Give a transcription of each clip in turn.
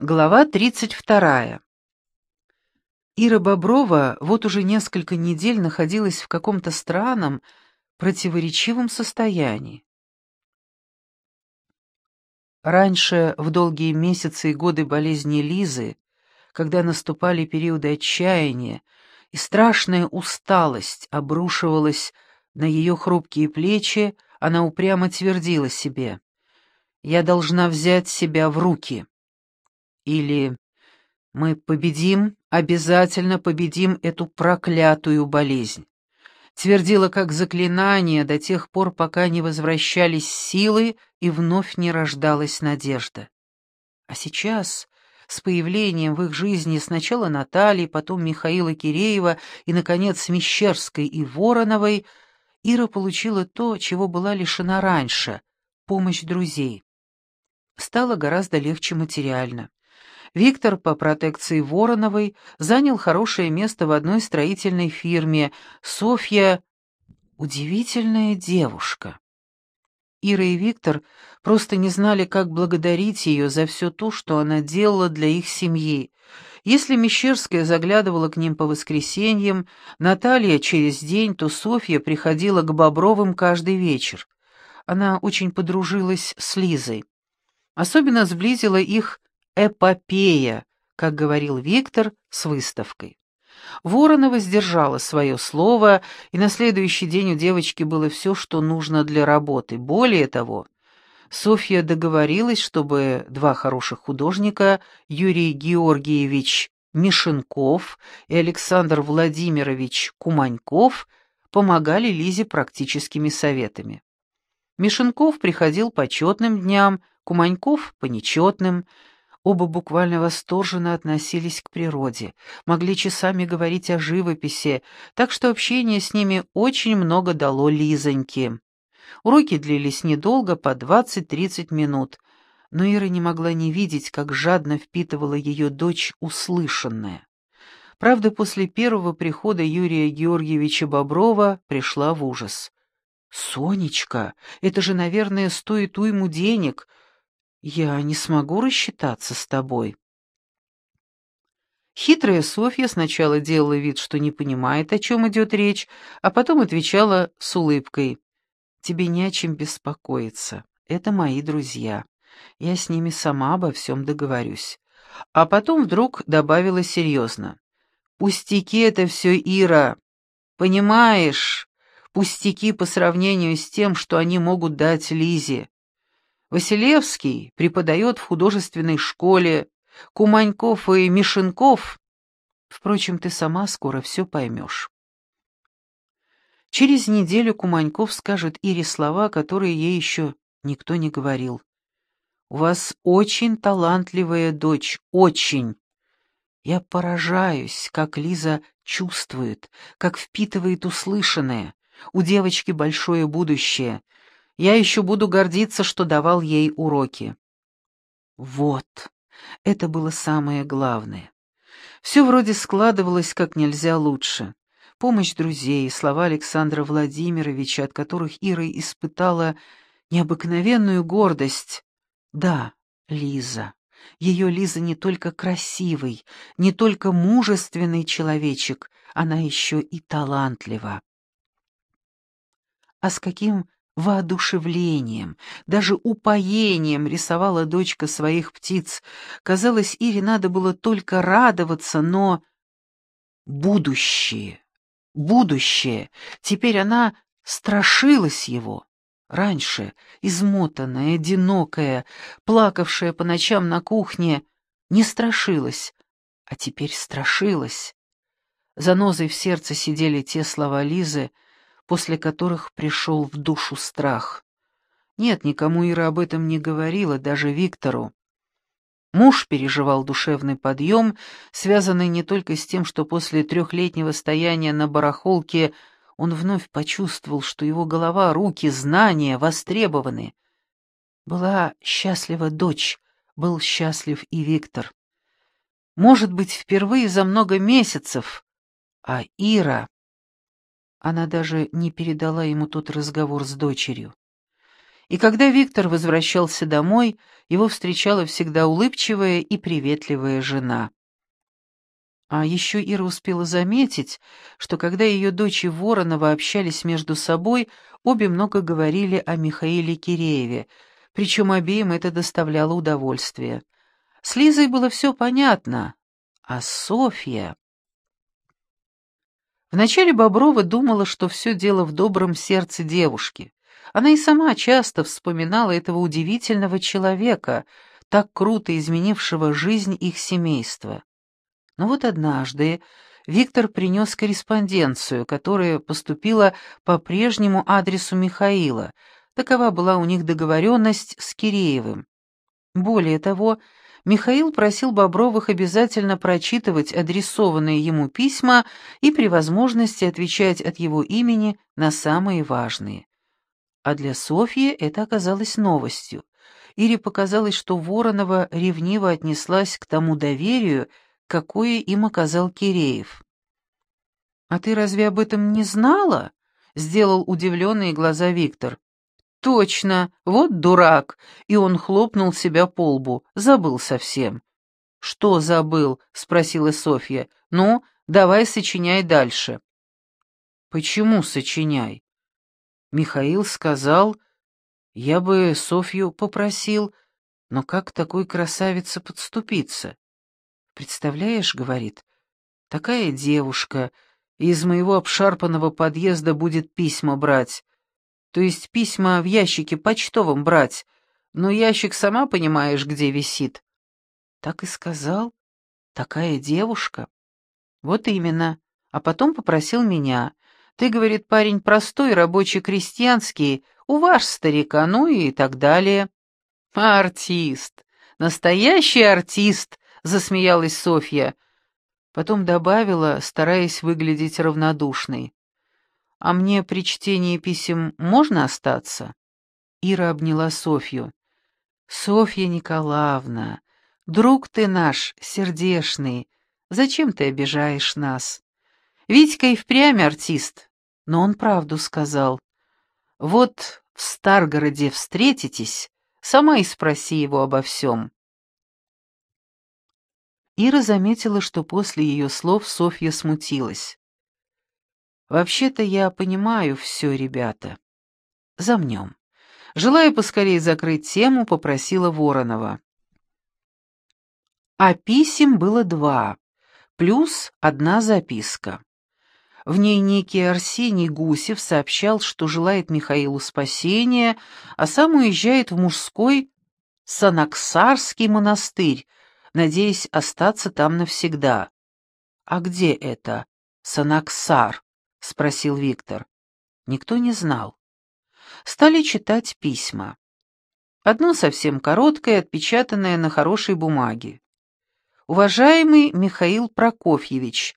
Глава 32. Ира Боброва вот уже несколько недель находилась в каком-то странном, противоречивом состоянии. Раньше, в долгие месяцы и годы болезни Лизы, когда наступали периоды отчаяния, и страшная усталость обрушивалась на ее хрупкие плечи, она упрямо твердила себе «Я должна взять себя в руки». Или «Мы победим, обязательно победим эту проклятую болезнь». Твердила как заклинание до тех пор, пока не возвращались силы и вновь не рождалась надежда. А сейчас, с появлением в их жизни сначала Натальи, потом Михаила Киреева и, наконец, Мещерской и Вороновой, Ира получила то, чего была лишена раньше — помощь друзей. Стало гораздо легче материально. Виктор по протекции Вороновой занял хорошее место в одной строительной фирме. Софья — удивительная девушка. Ира и Виктор просто не знали, как благодарить ее за все то, что она делала для их семьи. Если Мещерская заглядывала к ним по воскресеньям, Наталья через день, то Софья приходила к Бобровым каждый вечер. Она очень подружилась с Лизой. Особенно сблизила их эпопея, как говорил Виктор, с выставкой. Воронова сдержала свое слово, и на следующий день у девочки было все, что нужно для работы. Более того, Софья договорилась, чтобы два хороших художника, Юрий Георгиевич Мишенков и Александр Владимирович Куманьков, помогали Лизе практическими советами. Мишенков приходил по четным дням, Куманьков — по нечетным, Оба буквально восторженно относились к природе, могли часами говорить о живописи, так что общение с ними очень много дало Лизоньке. Уроки длились недолго, по 20-30 минут, но Ира не могла не видеть, как жадно впитывала ее дочь услышанное. Правда, после первого прихода Юрия Георгиевича Боброва пришла в ужас. «Сонечка, это же, наверное, стоит уйму денег», я не смогу рассчитаться с тобой. Хитрая Софья сначала делала вид, что не понимает, о чем идет речь, а потом отвечала с улыбкой. «Тебе не о чем беспокоиться. Это мои друзья. Я с ними сама обо всем договорюсь». А потом вдруг добавила серьезно. «Пустяки это все, Ира. Понимаешь? Пустяки по сравнению с тем, что они могут дать Лизе. Василевский преподает в художественной школе, Куманьков и Мишенков. Впрочем, ты сама скоро все поймешь. Через неделю Куманьков скажет Ире слова, которые ей еще никто не говорил. «У вас очень талантливая дочь, очень. Я поражаюсь, как Лиза чувствует, как впитывает услышанное. У девочки большое будущее я еще буду гордиться, что давал ей уроки. Вот, это было самое главное. Все вроде складывалось как нельзя лучше. Помощь друзей, слова Александра Владимировича, от которых Ира испытала необыкновенную гордость. Да, Лиза. Ее Лиза не только красивый, не только мужественный человечек, она еще и талантлива. А с каким воодушевлением, даже упоением рисовала дочка своих птиц. Казалось, Ире надо было только радоваться, но... Будущее, будущее, теперь она страшилась его. Раньше, измотанная, одинокая, плакавшая по ночам на кухне, не страшилась, а теперь страшилась. Занозой в сердце сидели те слова Лизы, после которых пришел в душу страх. Нет, никому Ира об этом не говорила, даже Виктору. Муж переживал душевный подъем, связанный не только с тем, что после трехлетнего стояния на барахолке он вновь почувствовал, что его голова, руки, знания востребованы. Была счастлива дочь, был счастлив и Виктор. Может быть, впервые за много месяцев, а Ира... Она даже не передала ему тот разговор с дочерью. И когда Виктор возвращался домой, его встречала всегда улыбчивая и приветливая жена. А еще Ира успела заметить, что когда ее дочь и Воронова общались между собой, обе много говорили о Михаиле Кирееве, причем обеим это доставляло удовольствие. С Лизой было все понятно, а Софья... Вначале Боброва думала, что все дело в добром сердце девушки. Она и сама часто вспоминала этого удивительного человека, так круто изменившего жизнь их семейства. Но вот однажды Виктор принес корреспонденцию, которая поступила по прежнему адресу Михаила. Такова была у них договоренность с Киреевым. Более того, Михаил просил Бобровых обязательно прочитывать адресованные ему письма и при возможности отвечать от его имени на самые важные. А для Софьи это оказалось новостью. Ире показалось, что Воронова ревниво отнеслась к тому доверию, какое им оказал Киреев. «А ты разве об этом не знала?» — сделал удивленные глаза Виктор. «Точно, вот дурак!» И он хлопнул себя по лбу. Забыл совсем. «Что забыл?» — спросила Софья. «Ну, давай сочиняй дальше». «Почему сочиняй?» Михаил сказал, «Я бы Софью попросил, но как такой красавице подступиться?» «Представляешь, — говорит, — такая девушка из моего обшарпанного подъезда будет письма брать, то есть письма в ящике почтовом брать, но ящик сама понимаешь, где висит. Так и сказал. Такая девушка. Вот именно. А потом попросил меня. Ты, говорит, парень простой, рабочий, крестьянский, уваж старика, ну и так далее. Артист. Настоящий артист, засмеялась Софья. Потом добавила, стараясь выглядеть равнодушной. «А мне при чтении писем можно остаться?» Ира обняла Софью. «Софья Николаевна, друг ты наш, сердешный, зачем ты обижаешь нас? Витька и впрямь артист, но он правду сказал. Вот в Старгороде встретитесь, сама и спроси его обо всем». Ира заметила, что после ее слов Софья смутилась. Вообще-то я понимаю все, ребята. Замнем. Желая поскорее закрыть тему, попросила Воронова. А писем было два, плюс одна записка. В ней некий Арсений Гусев сообщал, что желает Михаилу спасения, а сам уезжает в мужской Санаксарский монастырь, надеясь остаться там навсегда. А где это, Санаксар? — спросил Виктор. Никто не знал. Стали читать письма. Одно совсем короткое, отпечатанное на хорошей бумаге. «Уважаемый Михаил Прокофьевич,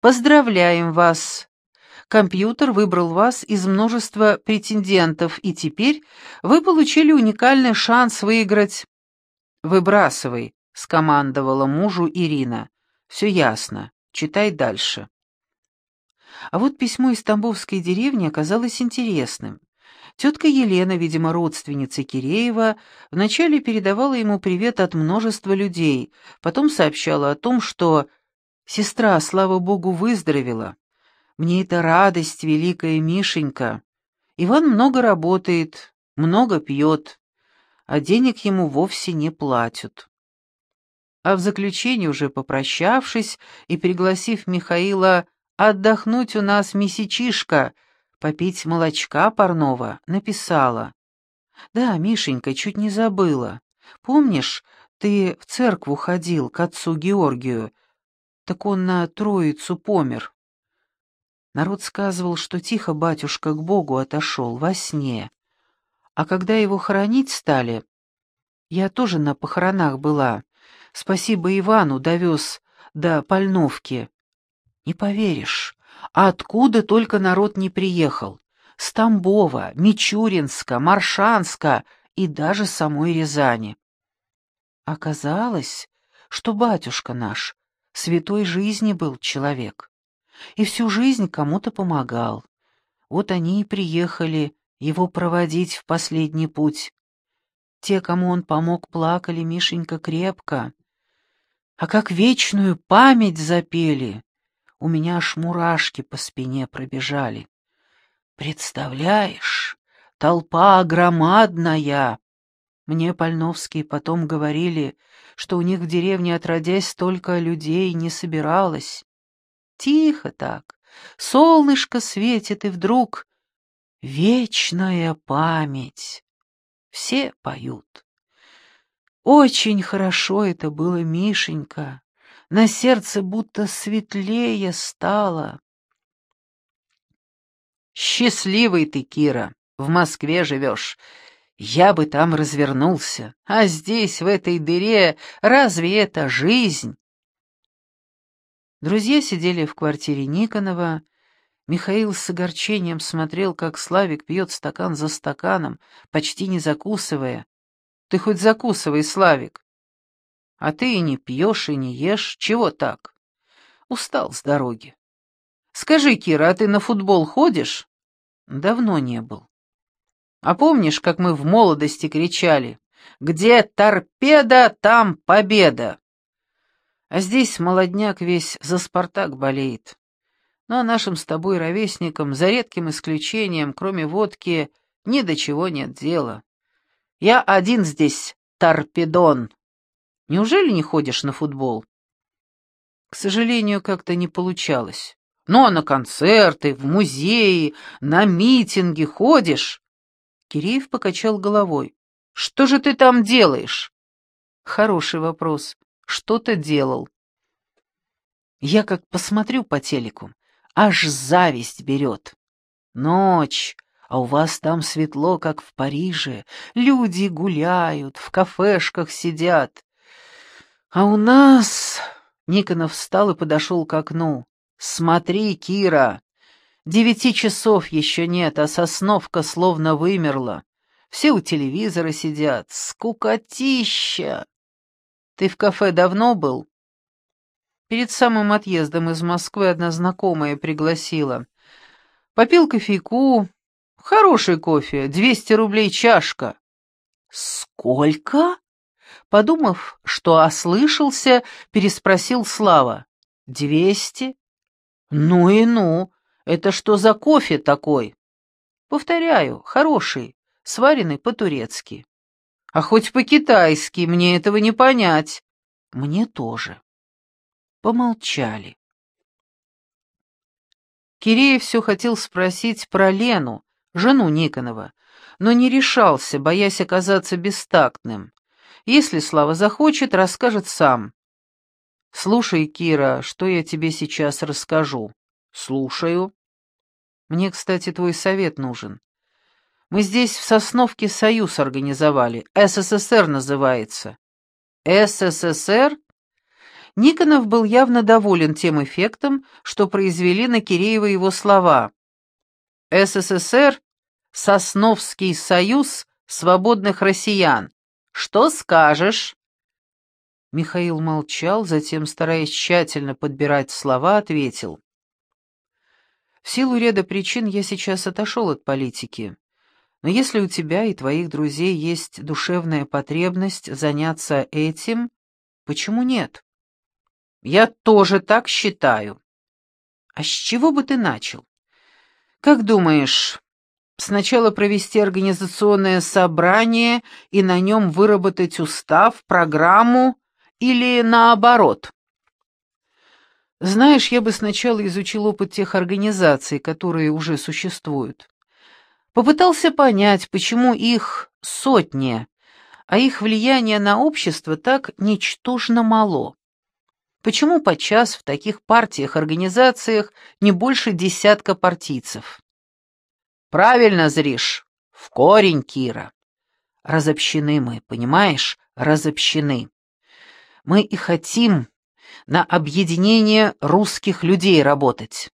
поздравляем вас! Компьютер выбрал вас из множества претендентов, и теперь вы получили уникальный шанс выиграть...» «Выбрасывай», — скомандовала мужу Ирина. «Все ясно. Читай дальше». А вот письмо из Тамбовской деревни оказалось интересным. Тетка Елена, видимо, родственница Киреева, вначале передавала ему привет от множества людей, потом сообщала о том, что «Сестра, слава богу, выздоровела. Мне это радость, великая Мишенька. Иван много работает, много пьет, а денег ему вовсе не платят». А в заключение, уже попрощавшись и пригласив Михаила отдохнуть у нас месячишка, попить молочка парного, написала. Да, Мишенька, чуть не забыла. Помнишь, ты в церкву ходил к отцу Георгию, так он на Троицу помер. Народ сказывал, что тихо батюшка к Богу отошел во сне. А когда его хоронить стали, я тоже на похоронах была. Спасибо Ивану довез до Пальновки. Не поверишь, а откуда только народ не приехал. С Тамбова, Мичуринска, Маршанска и даже самой Рязани. Оказалось, что батюшка наш святой жизни был человек, и всю жизнь кому-то помогал. Вот они и приехали его проводить в последний путь. Те, кому он помог, плакали, Мишенька, крепко. А как вечную память запели, у меня аж мурашки по спине пробежали. Представляешь, толпа громадная. Мне Пальновские потом говорили, что у них в деревне, отродясь, столько людей не собиралось. Тихо так, солнышко светит, и вдруг вечная память. Все поют. Очень хорошо это было, Мишенька. На сердце будто светлее стало. Счастливый ты, Кира, в Москве живешь. Я бы там развернулся. А здесь, в этой дыре, разве это жизнь? Друзья сидели в квартире Никонова. Михаил с огорчением смотрел, как Славик пьет стакан за стаканом, почти не закусывая. «Ты хоть закусывай, Славик!» «А ты и не пьешь, и не ешь. Чего так?» «Устал с дороги». «Скажи, Кира, а ты на футбол ходишь?» «Давно не был». «А помнишь, как мы в молодости кричали? Где торпеда, там победа!» А здесь молодняк весь за «Спартак» болеет. Ну а нашим с тобой ровесникам, за редким исключением, кроме водки, ни до чего нет дела. Я один здесь торпедон. Неужели не ходишь на футбол? К сожалению, как-то не получалось. Ну а на концерты, в музеи, на митинги ходишь? Киреев покачал головой. Что же ты там делаешь? Хороший вопрос что-то делал. Я как посмотрю по телеку, аж зависть берет. Ночь, а у вас там светло, как в Париже, люди гуляют, в кафешках сидят. А у нас... Никонов встал и подошел к окну. «Смотри, Кира, девяти часов еще нет, а сосновка словно вымерла. Все у телевизора сидят, скукотища!» Ты в кафе давно был? Перед самым отъездом из Москвы одна знакомая пригласила. Попил кофейку. Хороший кофе, двести рублей чашка. Сколько? Подумав, что ослышался, переспросил Слава. Двести? Ну и ну, это что за кофе такой? Повторяю, хороший, сваренный по-турецки. А хоть по-китайски, мне этого не понять. Мне тоже. Помолчали. Киреев все хотел спросить про Лену, жену Никонова, но не решался, боясь оказаться бестактным. Если Слава захочет, расскажет сам. «Слушай, Кира, что я тебе сейчас расскажу?» «Слушаю». «Мне, кстати, твой совет нужен. Мы здесь в Сосновке союз организовали. СССР называется. СССР? Никонов был явно доволен тем эффектом, что произвели на Киреева его слова. СССР — Сосновский союз свободных россиян. Что скажешь? Михаил молчал, затем, стараясь тщательно подбирать слова, ответил. В силу ряда причин я сейчас отошел от политики. Но если у тебя и твоих друзей есть душевная потребность заняться этим, почему нет? Я тоже так считаю. А с чего бы ты начал? Как думаешь, сначала провести организационное собрание и на нем выработать устав, программу или наоборот? Знаешь, я бы сначала изучил опыт тех организаций, которые уже существуют. Попытался понять, почему их сотни, а их влияние на общество так ничтожно мало. Почему подчас в таких партиях-организациях не больше десятка партийцев? Правильно зришь, в корень, Кира. Разобщены мы, понимаешь, разобщены. Мы и хотим на объединение русских людей работать.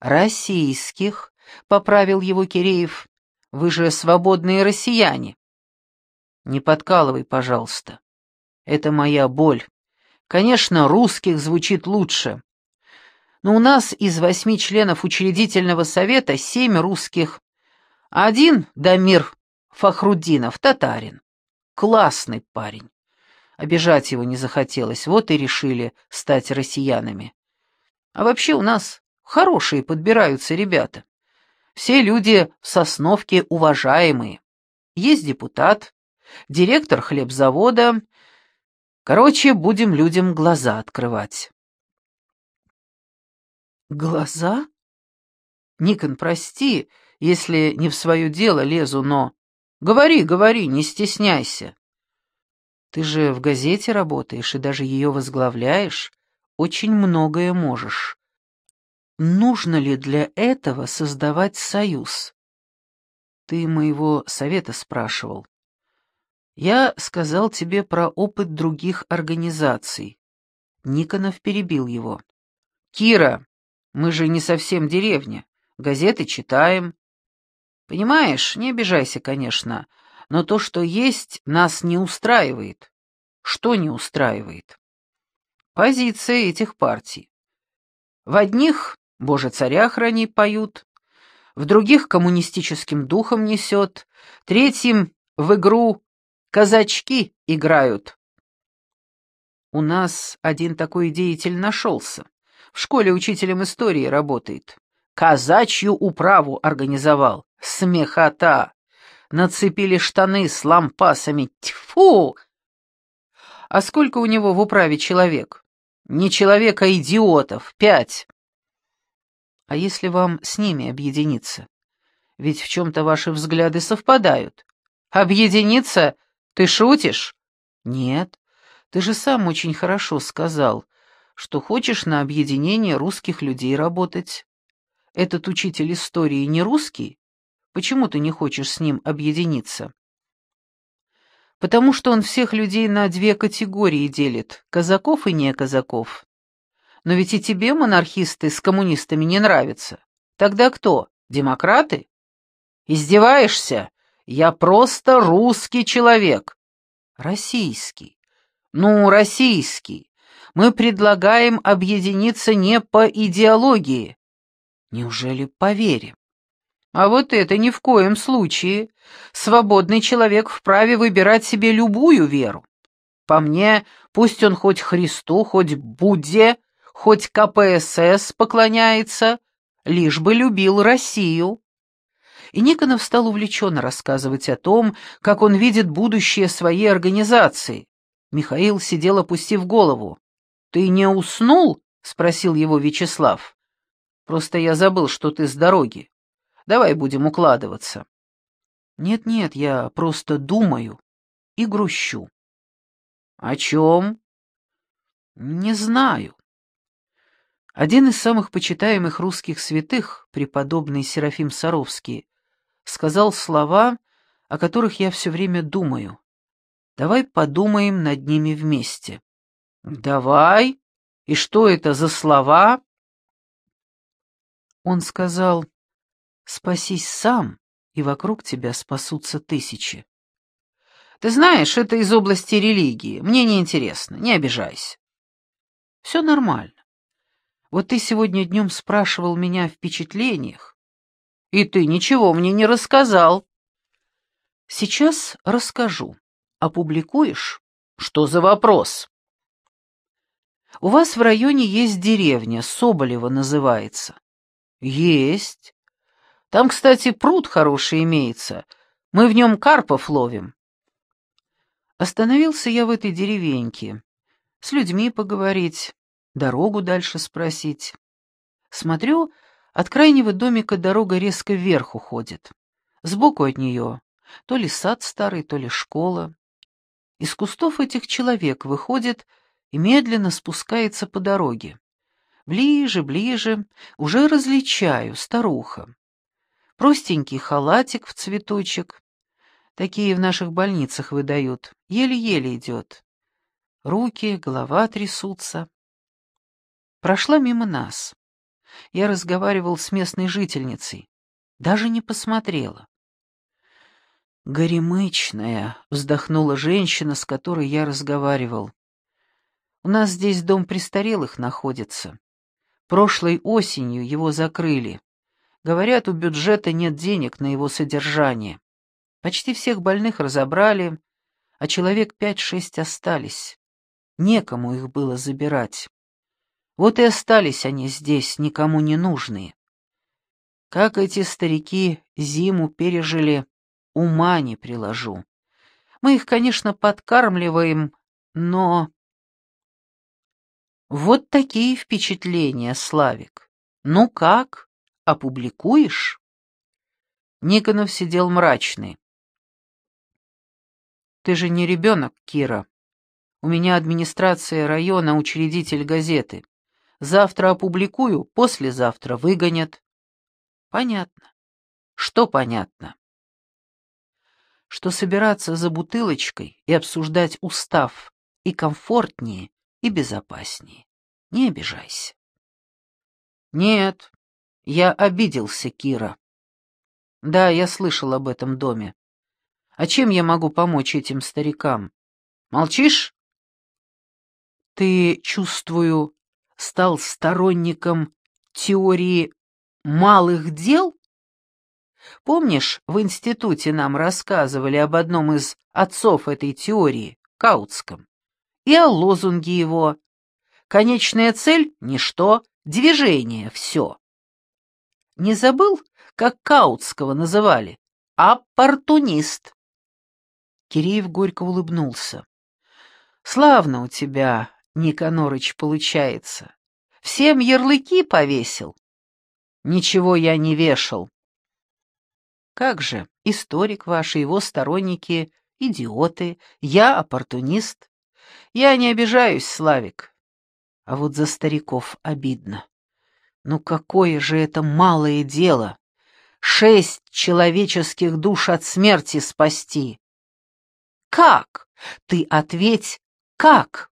Российских, — поправил его Киреев. «Вы же свободные россияне». «Не подкалывай, пожалуйста. Это моя боль. Конечно, русских звучит лучше. Но у нас из восьми членов учредительного совета семь русских, Один Дамир Фахруддинов, татарин. Классный парень. Обижать его не захотелось, вот и решили стать россиянами. А вообще у нас хорошие подбираются ребята. Все люди в Сосновке уважаемые. Есть депутат, директор хлебзавода. Короче, будем людям глаза открывать. Глаза? Никон, прости, если не в свое дело лезу, но... Говори, говори, не стесняйся. Ты же в газете работаешь и даже ее возглавляешь. Очень многое можешь. Нужно ли для этого создавать союз? Ты моего совета спрашивал. Я сказал тебе про опыт других организаций. Никонов перебил его. Кира, мы же не совсем деревня. Газеты читаем. Понимаешь, не обижайся, конечно, но то, что есть, нас не устраивает. Что не устраивает? Позиция этих партий. В одних «Боже, царя храни» поют, в других коммунистическим духом несет, третьим в игру казачки играют. У нас один такой деятель нашелся. В школе учителем истории работает. Казачью управу организовал. Смехота! Нацепили штаны с лампасами. Тьфу! А сколько у него в управе человек? Не человек, а идиотов. Пять. А если вам с ними объединиться? Ведь в чем-то ваши взгляды совпадают. Объединиться? Ты шутишь? Нет. Ты же сам очень хорошо сказал, что хочешь на объединение русских людей работать. Этот учитель истории не русский? Почему ты не хочешь с ним объединиться? Потому что он всех людей на две категории делит — казаков и не казаков. Но ведь и тебе монархисты с коммунистами не нравятся. Тогда кто? Демократы? Издеваешься? Я просто русский человек. Российский. Ну, российский. Мы предлагаем объединиться не по идеологии. Неужели поверим? А вот это ни в коем случае. Свободный человек вправе выбирать себе любую веру. По мне, пусть он хоть Христу, хоть Будде, хоть КПСС поклоняется, лишь бы любил Россию. И Никонов стал увлеченно рассказывать о том, как он видит будущее своей организации. Михаил сидел, опустив голову. «Ты не уснул?» — спросил его Вячеслав. «Просто я забыл, что ты с дороги. Давай будем укладываться». «Нет-нет, я просто думаю и грущу». «О чем?» «Не знаю». Один из самых почитаемых русских святых, преподобный Серафим Саровский, сказал слова, о которых я все время думаю. Давай подумаем над ними вместе. «Давай? И что это за слова?» Он сказал, «Спасись сам, и вокруг тебя спасутся тысячи». «Ты знаешь, это из области религии. Мне не интересно, не обижайся». «Все нормально. Вот ты сегодня днем спрашивал меня о впечатлениях, и ты ничего мне не рассказал». «Сейчас расскажу. Опубликуешь?» «Что за вопрос?» У вас в районе есть деревня, Соболева называется. Есть. Там, кстати, пруд хороший имеется. Мы в нем карпов ловим. Остановился я в этой деревеньке. С людьми поговорить, дорогу дальше спросить. Смотрю, от крайнего домика дорога резко вверх уходит. Сбоку от нее то ли сад старый, то ли школа. Из кустов этих человек выходит и медленно спускается по дороге. Ближе, ближе, уже различаю, старуха. Простенький халатик в цветочек. Такие в наших больницах выдают. Еле-еле идет. Руки, голова трясутся. Прошла мимо нас. Я разговаривал с местной жительницей. Даже не посмотрела. «Горемычная», — вздохнула женщина, с которой я разговаривал. У нас здесь дом престарелых находится. Прошлой осенью его закрыли. Говорят, у бюджета нет денег на его содержание. Почти всех больных разобрали, а человек пять-шесть остались. Некому их было забирать. Вот и остались они здесь, никому не нужные. Как эти старики зиму пережили, ума не приложу. Мы их, конечно, подкармливаем, но... Вот такие впечатления, Славик. Ну как, опубликуешь? Никонов сидел мрачный. Ты же не ребенок, Кира. У меня администрация района, учредитель газеты. Завтра опубликую, послезавтра выгонят. Понятно. Что понятно? Что собираться за бутылочкой и обсуждать устав и комфортнее, и безопаснее. Не обижайся. Нет, я обиделся, Кира. Да, я слышал об этом доме. А чем я могу помочь этим старикам? Молчишь? Ты, чувствую, стал сторонником теории малых дел? Помнишь, в институте нам рассказывали об одном из отцов этой теории, Каутском, и о лозунге его «Конечная цель — ничто, движение — все». Не забыл, как Каутского называли? Оппортунист. Киреев горько улыбнулся. «Славно у тебя, Никанорыч, получается. Всем ярлыки повесил?» Ничего я не вешал. Как же, историк ваш и его сторонники — идиоты, я оппортунист. Я не обижаюсь, Славик. А вот за стариков обидно. Ну какое же это малое дело! Шесть человеческих душ от смерти спасти! Как? Ты ответь, как?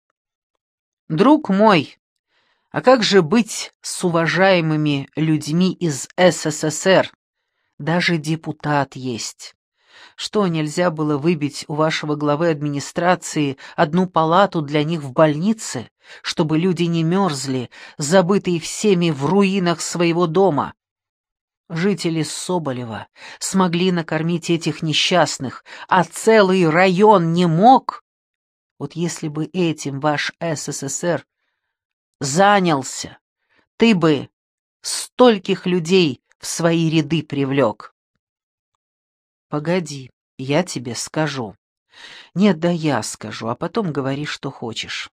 Друг мой, а как же быть с уважаемыми людьми из СССР? Даже депутат есть. Что, нельзя было выбить у вашего главы администрации одну палату для них в больнице, чтобы люди не мерзли, забытые всеми в руинах своего дома? Жители Соболева смогли накормить этих несчастных, а целый район не мог? Вот если бы этим ваш СССР занялся, ты бы стольких людей в свои ряды привлек. Погоди, я тебе скажу. Нет, да я скажу, а потом говори, что хочешь.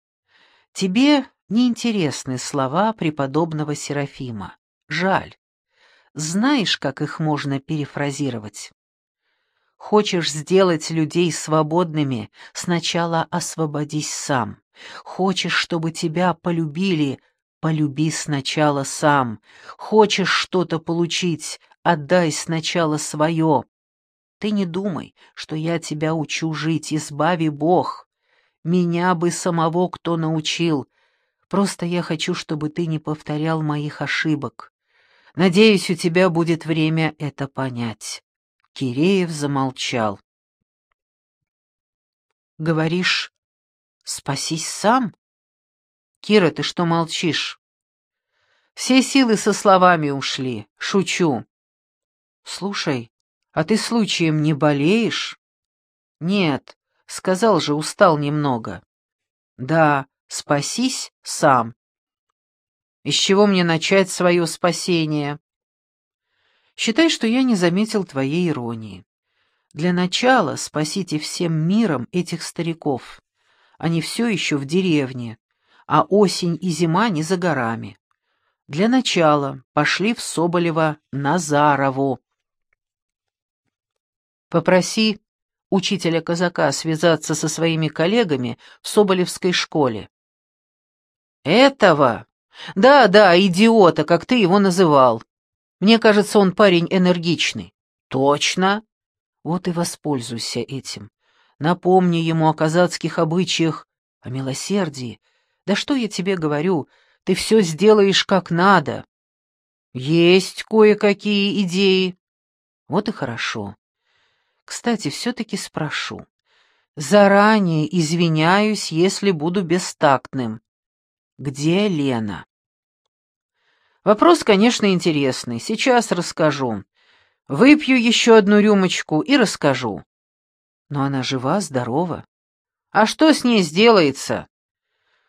Тебе неинтересны слова преподобного Серафима. Жаль. Знаешь, как их можно перефразировать? Хочешь сделать людей свободными, сначала освободись сам. Хочешь, чтобы тебя полюбили, полюби сначала сам. Хочешь что-то получить, отдай сначала свое. Ты не думай, что я тебя учу жить, избави Бог. Меня бы самого кто научил. Просто я хочу, чтобы ты не повторял моих ошибок. Надеюсь, у тебя будет время это понять. Киреев замолчал. «Говоришь, спасись сам?» «Кира, ты что молчишь?» «Все силы со словами ушли. Шучу». «Слушай, а ты случаем не болеешь?» «Нет, сказал же, устал немного». «Да, спасись сам». «Из чего мне начать свое спасение?» Считай, что я не заметил твоей иронии. Для начала спасите всем миром этих стариков. Они все еще в деревне, а осень и зима не за горами. Для начала пошли в Соболево Назарову. Попроси учителя-казака связаться со своими коллегами в Соболевской школе. Этого? Да-да, идиота, как ты его называл. Мне кажется, он парень энергичный. Точно. Вот и воспользуйся этим. Напомни ему о казацких обычаях, о милосердии. Да что я тебе говорю, ты все сделаешь как надо. Есть кое-какие идеи. Вот и хорошо. Кстати, все-таки спрошу. Заранее извиняюсь, если буду бестактным. Где Лена? Вопрос, конечно, интересный. Сейчас расскажу. Выпью еще одну рюмочку и расскажу. Но она жива, здорова. А что с ней сделается?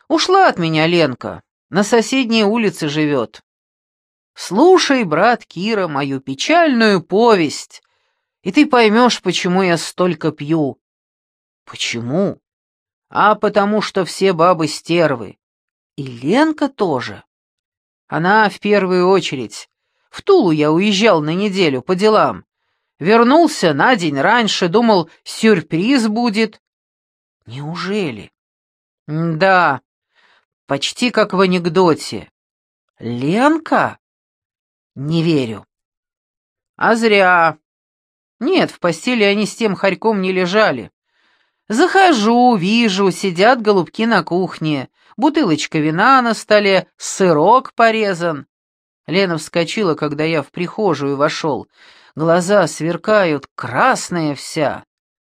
Ушла от меня Ленка. На соседней улице живет. Слушай, брат Кира, мою печальную повесть, и ты поймешь, почему я столько пью. Почему? А потому что все бабы стервы. И Ленка тоже. Она в первую очередь. В Тулу я уезжал на неделю по делам. Вернулся на день раньше, думал, сюрприз будет. Неужели? Да, почти как в анекдоте. Ленка? Не верю. А зря. Нет, в постели они с тем хорьком не лежали. Захожу, вижу, сидят голубки на кухне, бутылочка вина на столе, сырок порезан. Лена вскочила, когда я в прихожую вошел. Глаза сверкают, красная вся.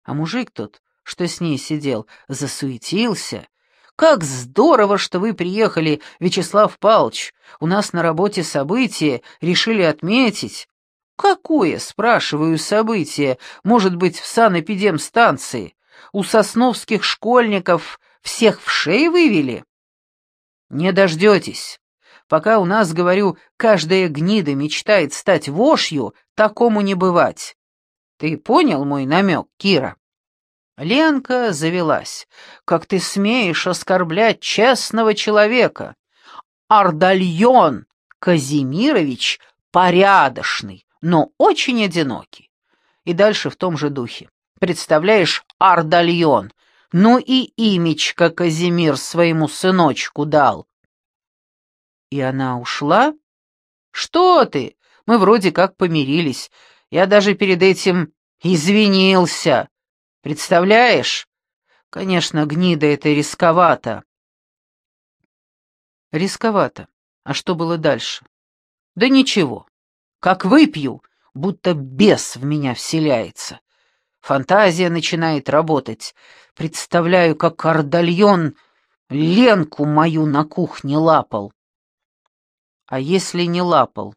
А мужик тот, что с ней сидел, засуетился. «Как здорово, что вы приехали, Вячеслав Палч! У нас на работе событие, решили отметить». «Какое, спрашиваю, событие, может быть, в санэпидемстанции? У сосновских школьников всех в шеи вывели?» «Не дождетесь. Пока у нас, говорю, каждая гнида мечтает стать вошью, такому не бывать. Ты понял мой намек, Кира?» Ленка завелась. «Как ты смеешь оскорблять честного человека? Ардальон Казимирович порядочный, но очень одинокий». И дальше в том же духе. Представляешь, Ардальон, ну и имечко Казимир своему сыночку дал. И она ушла? Что ты? Мы вроде как помирились. Я даже перед этим извинился. Представляешь? Конечно, гнида это рисковато. Рисковато. А что было дальше? Да ничего. Как выпью, будто бес в меня вселяется. Фантазия начинает работать. Представляю, как Ардальон Ленку мою на кухне лапал. А если не лапал?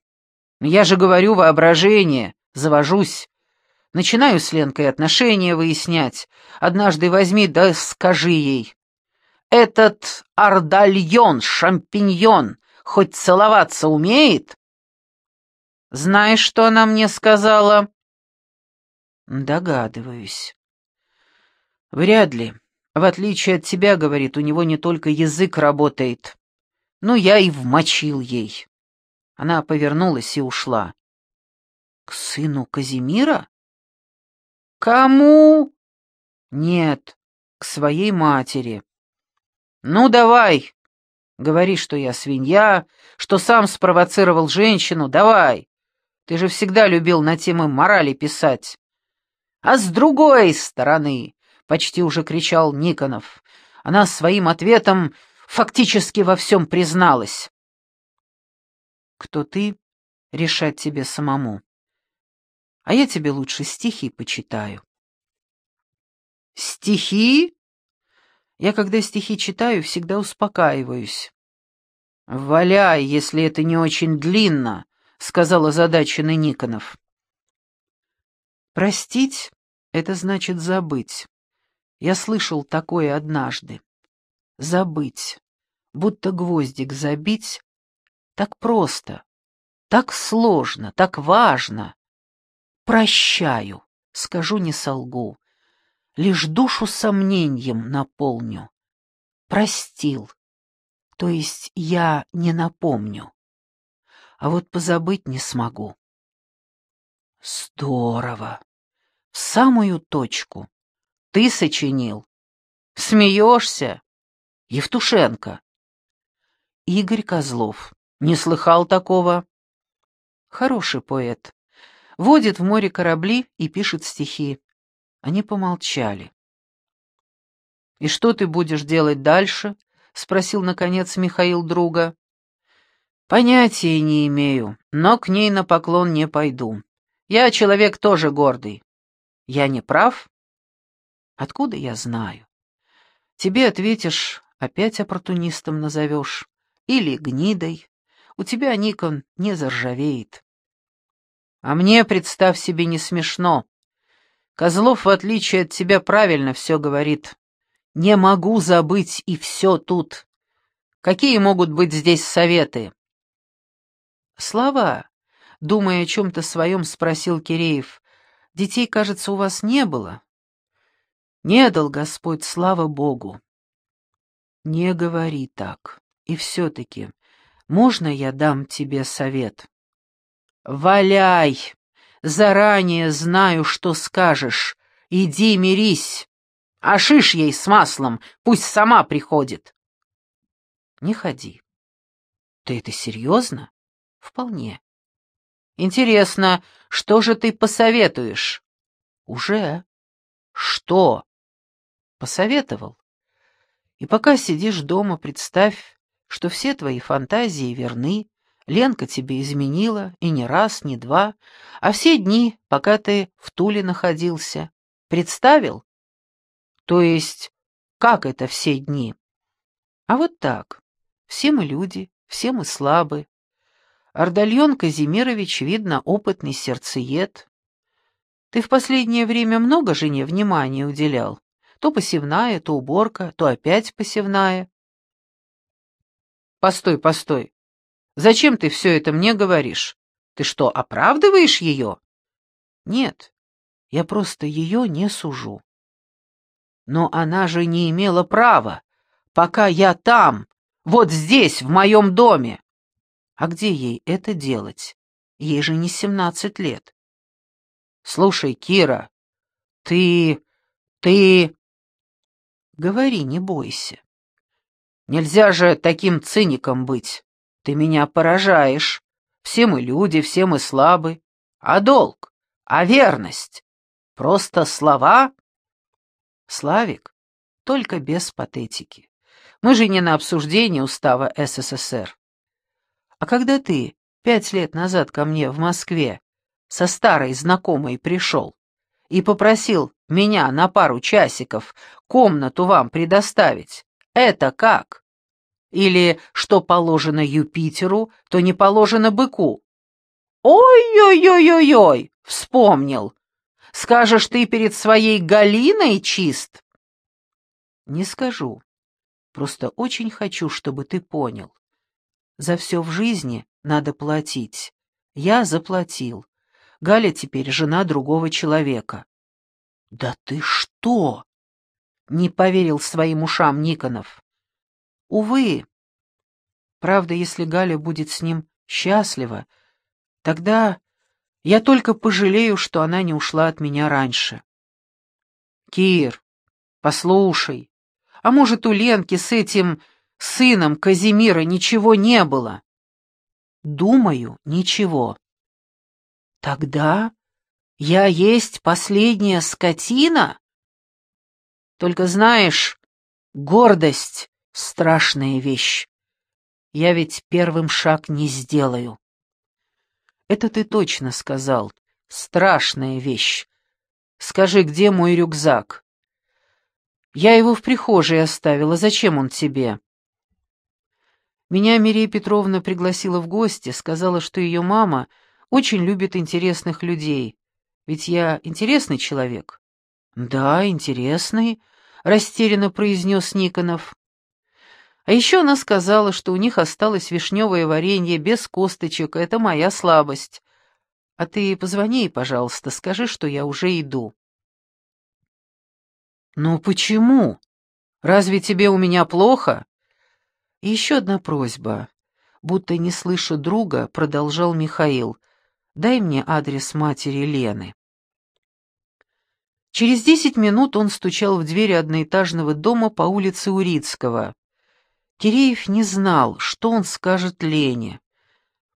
Я же говорю воображение, завожусь. Начинаю с Ленкой отношения выяснять. Однажды возьми да скажи ей. Этот ордальон, шампиньон, хоть целоваться умеет? Знаешь, что она мне сказала? Догадываюсь. Вряд ли. В отличие от тебя, говорит, у него не только язык работает. Ну, я и вмочил ей. Она повернулась и ушла. К сыну Казимира? Кому? Нет, к своей матери. Ну, давай. Говори, что я свинья, что сам спровоцировал женщину, давай. Ты же всегда любил на темы морали писать. А с другой стороны, почти уже кричал Никонов, она своим ответом фактически во всем призналась. Кто ты, решать тебе самому. А я тебе лучше стихи почитаю. Стихи? Я, когда стихи читаю, всегда успокаиваюсь. «Валяй, если это не очень длинно», — сказал озадаченный Никонов. «Простить — это значит забыть. Я слышал такое однажды. Забыть, будто гвоздик забить, так просто, так сложно, так важно. Прощаю, скажу не солгу, лишь душу сомнением наполню. Простил, то есть я не напомню, а вот позабыть не смогу. Здорово, в самую точку. Ты сочинил. Смеешься? Евтушенко. Игорь Козлов. Не слыхал такого? Хороший поэт. Водит в море корабли и пишет стихи. Они помолчали. «И что ты будешь делать дальше?» — спросил, наконец, Михаил друга. «Понятия не имею, но к ней на поклон не пойду. Я человек тоже гордый. Я не прав?» «Откуда я знаю?» «Тебе ответишь, опять оппортунистом назовешь, или гнидой, У тебя, Никон, не заржавеет. А мне, представь себе, не смешно. Козлов, в отличие от тебя, правильно все говорит. Не могу забыть, и все тут. Какие могут быть здесь советы? Слова, думая о чем-то своем, спросил Киреев. Детей, кажется, у вас не было. Не дал Господь, слава Богу. Не говори так. И все-таки, можно я дам тебе совет? Валяй! Заранее знаю, что скажешь. Иди мирись. А ей с маслом, пусть сама приходит. Не ходи. Ты это серьезно? Вполне. Интересно, что же ты посоветуешь? Уже. Что? Посоветовал. И пока сидишь дома, представь, что все твои фантазии верны, Ленка тебе изменила, и не раз, не два, а все дни, пока ты в Туле находился. Представил? То есть, как это все дни? А вот так. Все мы люди, все мы слабы. Ардальон Казимирович, видно, опытный сердцеед. Ты в последнее время много жене внимания уделял? То посевная, то уборка, то опять посевная. Постой, постой. Зачем ты все это мне говоришь? Ты что, оправдываешь ее? Нет, я просто ее не сужу. Но она же не имела права, пока я там, вот здесь, в моем доме. А где ей это делать? Ей же не семнадцать лет. Слушай, Кира, ты... ты... Говори, не бойся. Нельзя же таким циником быть. Ты меня поражаешь. Все мы люди, все мы слабы. А долг? А верность? Просто слова? Славик, только без патетики. Мы же не на обсуждении устава СССР. А когда ты пять лет назад ко мне в Москве со старой знакомой пришел и попросил меня на пару часиков комнату вам предоставить, это как? Или что положено Юпитеру, то не положено быку? Ой-ой-ой-ой-ой, вспомнил. Скажешь, ты перед своей Галиной чист? Не скажу. Просто очень хочу, чтобы ты понял. За все в жизни надо платить. Я заплатил. Галя теперь жена другого человека. Да ты что? Не поверил своим ушам Никонов. Увы. Правда, если Галя будет с ним счастлива, тогда я только пожалею, что она не ушла от меня раньше. Кир, послушай, а может, у Ленки с этим сыном Казимира ничего не было? Думаю, ничего. Тогда я есть последняя скотина? Только знаешь, гордость — страшная вещь. Я ведь первым шаг не сделаю. Это ты точно сказал. Страшная вещь. Скажи, где мой рюкзак? Я его в прихожей оставила. Зачем он тебе? Меня Мирия Петровна пригласила в гости, сказала, что ее мама очень любит интересных людей. Ведь я интересный человек. Да, интересный, растерянно произнес Никонов. А еще она сказала, что у них осталось вишневое варенье без косточек, это моя слабость. А ты позвони ей, пожалуйста, скажи, что я уже иду. Ну почему? Разве тебе у меня плохо? Еще одна просьба. Будто не слыша друга, продолжал Михаил. Дай мне адрес матери Лены. Через десять минут он стучал в двери одноэтажного дома по улице Урицкого. Киреев не знал, что он скажет Лене.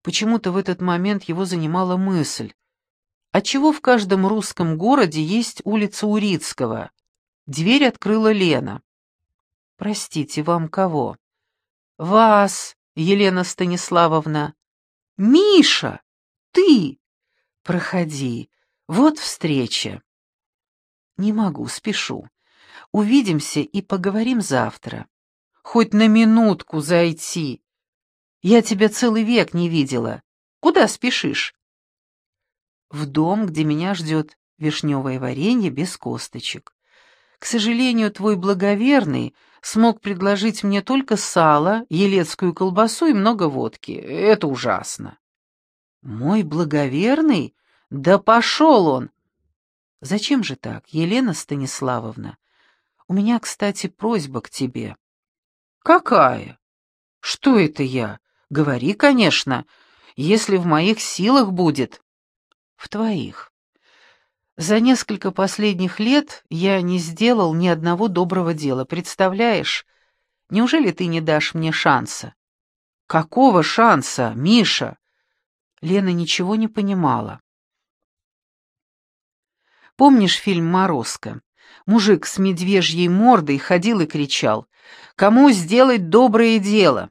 Почему-то в этот момент его занимала мысль. Отчего в каждом русском городе есть улица Урицкого? Дверь открыла Лена. «Простите, вам кого?» «Вас, Елена Станиславовна». «Миша, ты!» «Проходи, вот встреча». «Не могу, спешу. Увидимся и поговорим завтра. Хоть на минутку зайти. Я тебя целый век не видела. Куда спешишь?» «В дом, где меня ждет вишневое варенье без косточек. К сожалению, твой благоверный смог предложить мне только сало, елецкую колбасу и много водки. Это ужасно». «Мой благоверный? Да пошел он!» «Зачем же так, Елена Станиславовна? У меня, кстати, просьба к тебе». «Какая? Что это я? Говори, конечно, если в моих силах будет». «В твоих. За несколько последних лет я не сделал ни одного доброго дела, представляешь? Неужели ты не дашь мне шанса?» «Какого шанса, Миша?» Лена ничего не понимала. Помнишь фильм «Морозко»? Мужик с медвежьей мордой ходил и кричал «Кому сделать доброе дело?»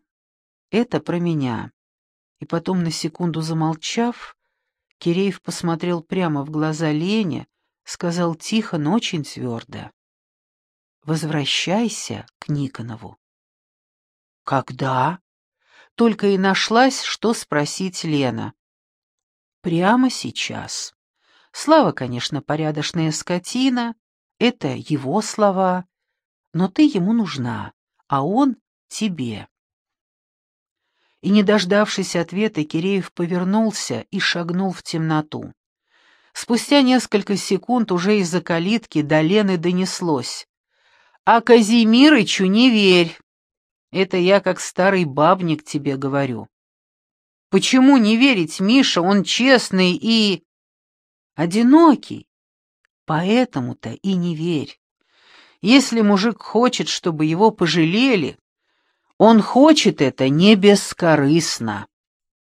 Это про меня. И потом, на секунду замолчав, Киреев посмотрел прямо в глаза Лене, сказал тихо, но очень твердо. «Возвращайся к Никонову». «Когда?» Только и нашлась, что спросить Лена. «Прямо сейчас». Слава, конечно, порядочная скотина, это его слова, но ты ему нужна, а он тебе. И, не дождавшись ответа, Киреев повернулся и шагнул в темноту. Спустя несколько секунд уже из-за калитки до Лены донеслось. «А Казимирычу не верь! Это я как старый бабник тебе говорю». «Почему не верить, Миша? Он честный и...» одинокий. Поэтому-то и не верь. Если мужик хочет, чтобы его пожалели, он хочет это не бескорыстно.